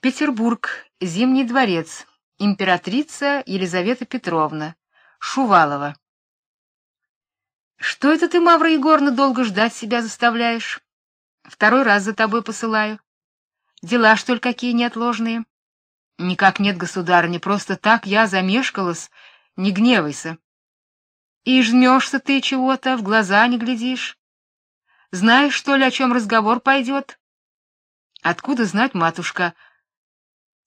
Петербург, Зимний дворец, императрица Елизавета Петровна, Шувалова. Что это ты, Мавра Егоровна, долго ждать себя заставляешь? Второй раз за тобой посылаю. Дела что ли какие неотложные? Никак нет, государыня, просто так я замешкалась, не гневайся. И жмешься ты чего-то, в глаза не глядишь. Знаешь, что ли, о чем разговор пойдет? Откуда знать, матушка?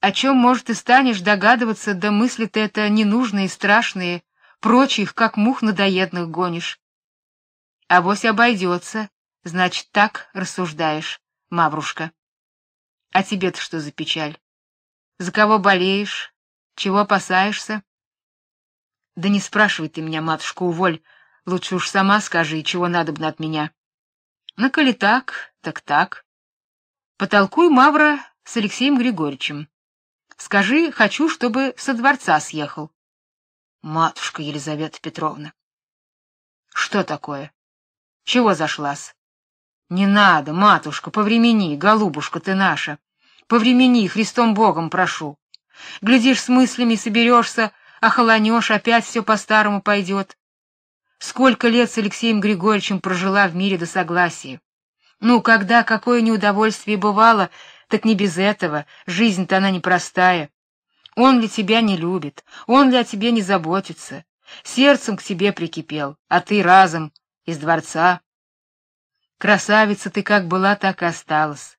О чем, может, и станешь догадываться, да мысли ты это ненужные страшные, прочих, как мух надоедных гонишь. А вось обойдется, значит, так рассуждаешь, Маврушка. А тебе-то что за печаль? За кого болеешь? Чего опасаешься? Да не спрашивай ты меня, матушка, уволь. Лучше уж сама скажи, чего надобно от меня. Ну, коли так, так так. Потолкуй, Мавра, с Алексеем Григорьевичем. Скажи, хочу, чтобы со дворца съехал. Матушка Елизавета Петровна. Что такое? Чего зашлась? Не надо, матушка, повремени, голубушка ты наша. Повремени, Христом Богом прошу. Глядишь, с мыслями соберешься, охолонешь, опять все по-старому пойдет. Сколько лет с Алексеем Григорьевичем прожила в мире до согласия. Ну, когда какое неудовольствие бывало, так не без этого, жизнь-то она непростая. Он ли тебя не любит, он ли о тебе не заботится, сердцем к тебе прикипел, а ты разом из дворца. Красавица ты как была, так и осталась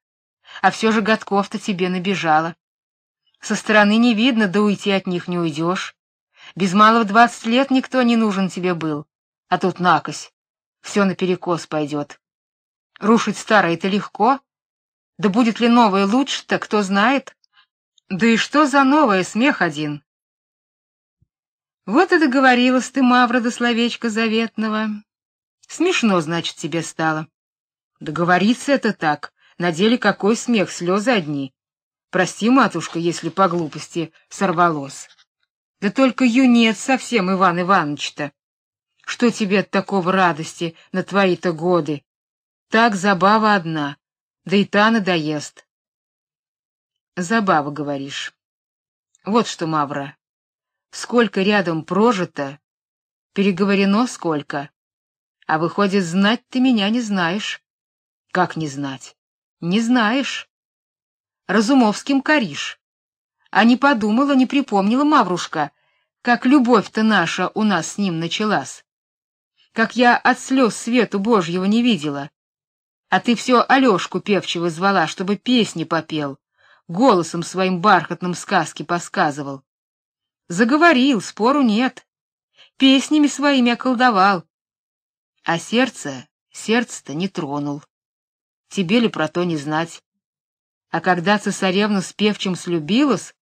а все же годков-то тебе набежало. Со стороны не видно, да уйти от них не уйдешь. Без малого двадцать лет никто не нужен тебе был, а тут накось, все наперекос пойдет. Рушить старое это легко, да будет ли новое лучше-то, кто знает. Да и что за новое, смех один. Вот и договорилась ты, Мавра, до словечка заветного. Смешно, значит, тебе стало. Договориться это так, на деле какой смех, слезы одни. Прости, матушка, если по глупости сорвалось. Да только юнец совсем Иван Иванович-то. Что тебе от такого радости на твои-то годы? Так забава одна, да и та надоест. Забава, говоришь. Вот что, Мавра, сколько рядом прожито, переговорено сколько. А выходит, знать ты меня не знаешь. Как не знать? Не знаешь. Разумовским коришь. А не подумала, не припомнила Маврушка, как любовь-то наша у нас с ним началась. Как я от слез свету Божьего не видела. А ты все Алёшку певчего звала, чтобы песни попел, голосом своим бархатным сказки посказывал. Заговорил, спору нет. Песнями своими околдовал. А сердце, сердце-то не тронул тебе ли про то не знать? А когда цесаревна с певчим слюбилась,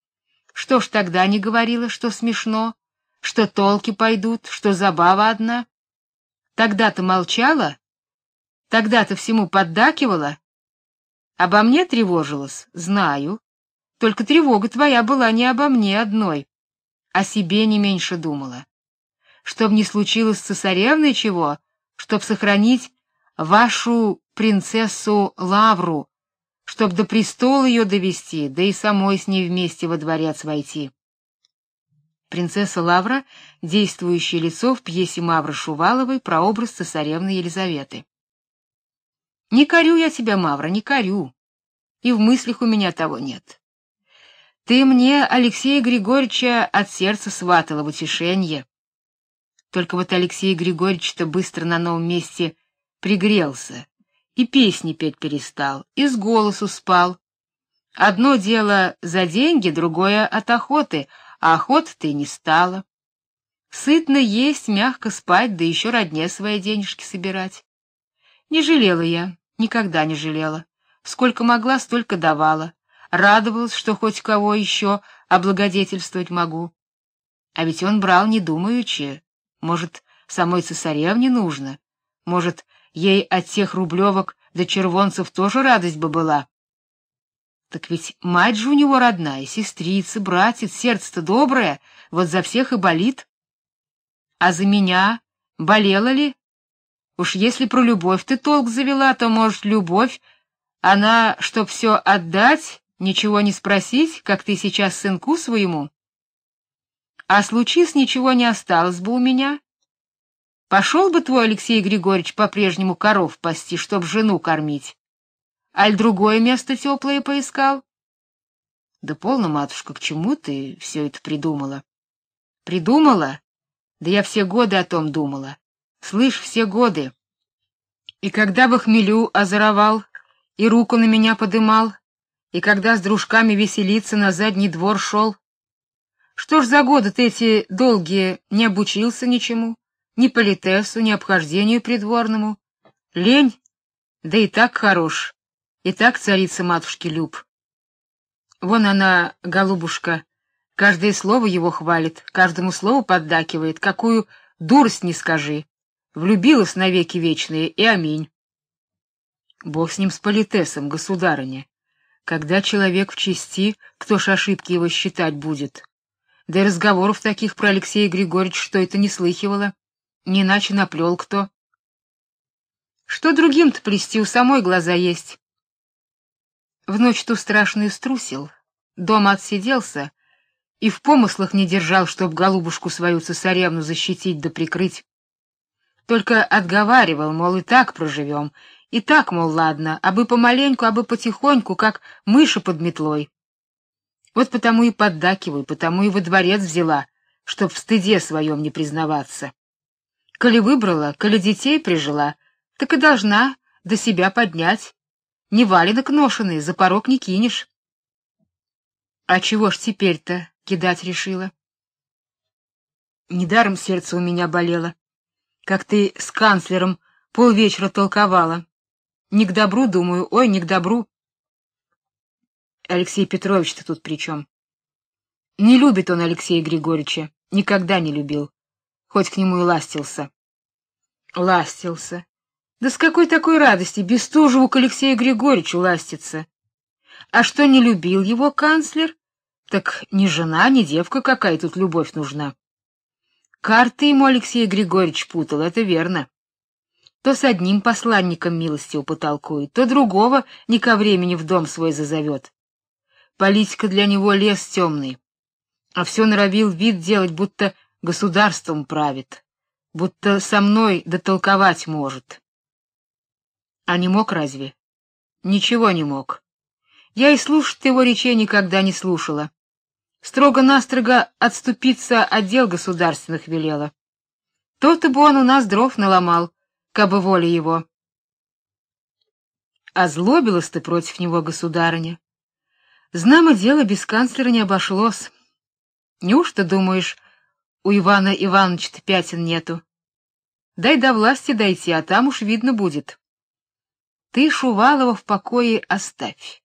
что ж тогда не говорила, что смешно, что толки пойдут, что забава одна? Тогда-то молчала? Тогда-то всему поддакивала? Обо мне тревожилась, знаю. Только тревога твоя была не обо мне одной, о себе не меньше думала. Чтоб не случилось с цесаревной чего, чтоб сохранить вашу принцессу Лавру, чтоб до престола ее довести, да и самой с ней вместе во дворец войти. Принцесса Лавра действующее лицо в пьесе Мавры Шуваловой про образ цесаревны Елизаветы. Не корю я тебя, Мавра, не корю. И в мыслях у меня того нет. Ты мне Алексея Григорьевича от сердца сватала в утешение. Только вот Алексей Григорьевич-то быстро на новом месте пригрелся, и песни петь перестал, и с голосу спал. Одно дело за деньги, другое от охоты, а охоты ты не стала. Сытно есть, мягко спать, да еще родне свои денежки собирать. Не жалела я, никогда не жалела. Сколько могла, столько давала. Радовалась, что хоть кого еще облагодетельствовать могу. А ведь он брал не думаючи. Может, самой цесаревне нужно? Может, Ей от тех рублевок до червонцев тоже радость бы была. Так ведь мать же у него родная, сестрица, братец, сердце-то доброе, вот за всех и болит. А за меня болела ли? Уж если про любовь ты толк завела, то, может, любовь, она, чтоб все отдать, Ничего не спросить, как ты сейчас сынку своему? А случись, ничего не осталось бы у меня. Пошел бы твой Алексей Григорьевич по-прежнему коров пасти, чтоб жену кормить. Аль другое место теплое поискал? Да полно, матушка, к чему ты все это придумала? Придумала? Да я все годы о том думала. Слышь, все годы. И когда в хмелю озоровал, и руку на меня подымал, и когда с дружками веселиться на задний двор шел. Что ж за годы ты эти долгие не обучился ничему, ни политесу, ни обхождению придворному? Лень? Да и так хорош, и так царица матушки люб. Вон она, голубушка, каждое слово его хвалит, каждому слову поддакивает, какую дурость не скажи. Влюбилась навеки вечные, и аминь. Бог с ним с политесом, государыня. Когда человек в чести, кто ж ошибки его считать будет? Да и разговоров таких про Алексея Григорьевича что это не слыхивала, не иначе наплел кто. Что другим-то плести, у самой глаза есть. В ночь ту страшную струсил, дома отсиделся и в помыслах не держал, чтоб голубушку свою цесаревну защитить да прикрыть. Только отговаривал, мол, и так проживем, и так, мол, ладно, а бы помаленьку, а бы потихоньку, как мыши под метлой. Вот потому и поддакиваю, потому и во дворец взяла, чтоб в стыде своем не признаваться. Коли выбрала, коли детей прижила, так и должна до себя поднять. Не валенок ношеный, за порог не кинешь. А чего ж теперь-то кидать решила? Недаром сердце у меня болело как ты с канцлером полвечера толковала. Не к добру, думаю, ой, не к добру. Алексей Петрович-то тут при чем? Не любит он Алексея Григорьевича, никогда не любил, хоть к нему и ластился. Ластился. Да с какой такой радости Бестужеву к Алексею Григорьевичу ластиться? А что не любил его канцлер? Так ни жена, ни девка какая тут любовь нужна. Карты ему Алексей Григорьевич путал, это верно. То с одним посланником милостью потолкует, то другого не ко времени в дом свой зазовет. Политика для него лес темный, а все норовил вид делать, будто государством правит, будто со мной дотолковать может. А не мог разве? Ничего не мог. Я и слушать его речей никогда не слушала строго-настрого отступиться от дел государственных велела. То-то бы он у нас дров наломал, кабы воля его. Озлобилась ты против него, государыня. Знамо дело без канцлера не обошлось. Неужто думаешь, у Ивана Ивановича пятен нету? Дай до власти дойти, а там уж видно будет. Ты Шувалова в покое оставь.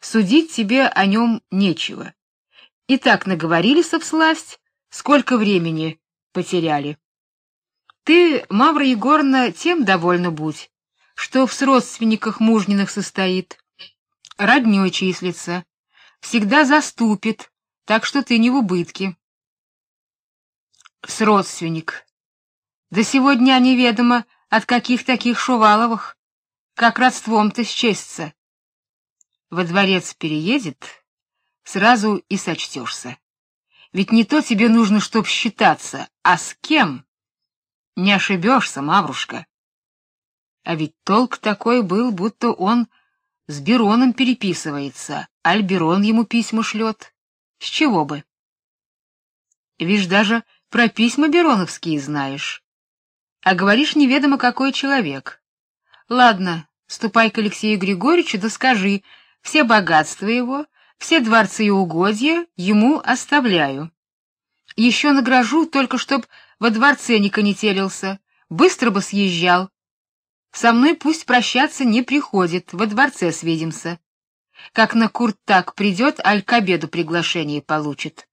Судить тебе о нем нечего. И так наговорились всласть, сколько времени потеряли. Ты, Мавра Егоровна, тем довольна будь, что в родственниках мужниных состоит, роднёй числится, всегда заступит, так что ты не в убытке. С родственник. До сегодня неведомо, от каких таких Шуваловых, как родством-то счастьется. Во дворец переедет, сразу и сочтешься. Ведь не то тебе нужно, чтоб считаться, а с кем? Не ошибешься, Маврушка. А ведь толк такой был, будто он с Бероном переписывается, Альберон ему письма шлет. С чего бы? Вишь, даже про письма Бероновские знаешь. А говоришь неведомо какой человек. Ладно, ступай к Алексею Григорьевичу да скажи, все богатства его все дворцы и угодья ему оставляю. Еще награжу, только чтоб во дворце не конетелился, быстро бы съезжал. Со мной пусть прощаться не приходит, во дворце свидимся. Как на курт так придет, аль к обеду приглашение получит.